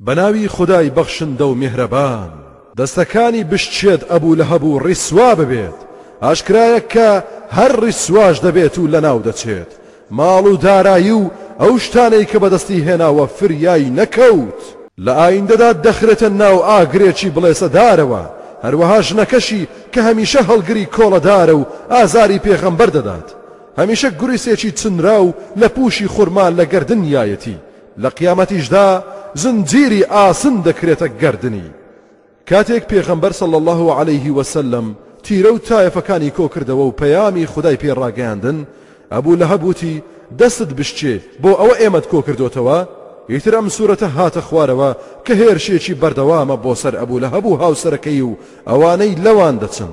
بەناوی خودای بەخشندە و میهرەبان. دەستەکانی بشکێت ئەبو لەهەب و ڕیسوا ببێت ئاشکرایە کە هەر ڕیسواش دەبێت و لەناو دەچێت ماڵ و دارایی و ئەو شتانەی کە بەدەستی هێناوە فریای نەکەوت، لە ئایندەدا دەخرێتە ناو ئاگرێکی بڵێسەدارەوە، هەروەها ژنەکەشی کە هەمیشە هەڵگری کۆڵەدارە و ئازاری پێغەمبەر دەدات هەمیشە گوریسێکی چنراو لە پوشی خورما لە گەردنیایەتی لە قیامەتیشدا زنجیری ئاسن دەکرێتە گەردنی. کاتێک پێغەمبەر صلی اللە علیە وسلم تیرە و تایەفەکانی کۆکردەوە و پەیامی خودای پێ ڕاگەیاندن، ئەبو لەهەب وتی، دەستت بشکێ بۆ ئەوە ئێمەت کۆکردۆتەوە؟ ئیتر ئەم سورەتە هاتە خوارەوە کە هێرشێکی بەردەوامە بۆ سەر ئەبو لەهەب و هاوسەرەکەی و ئەوانەی لەوان دەچن.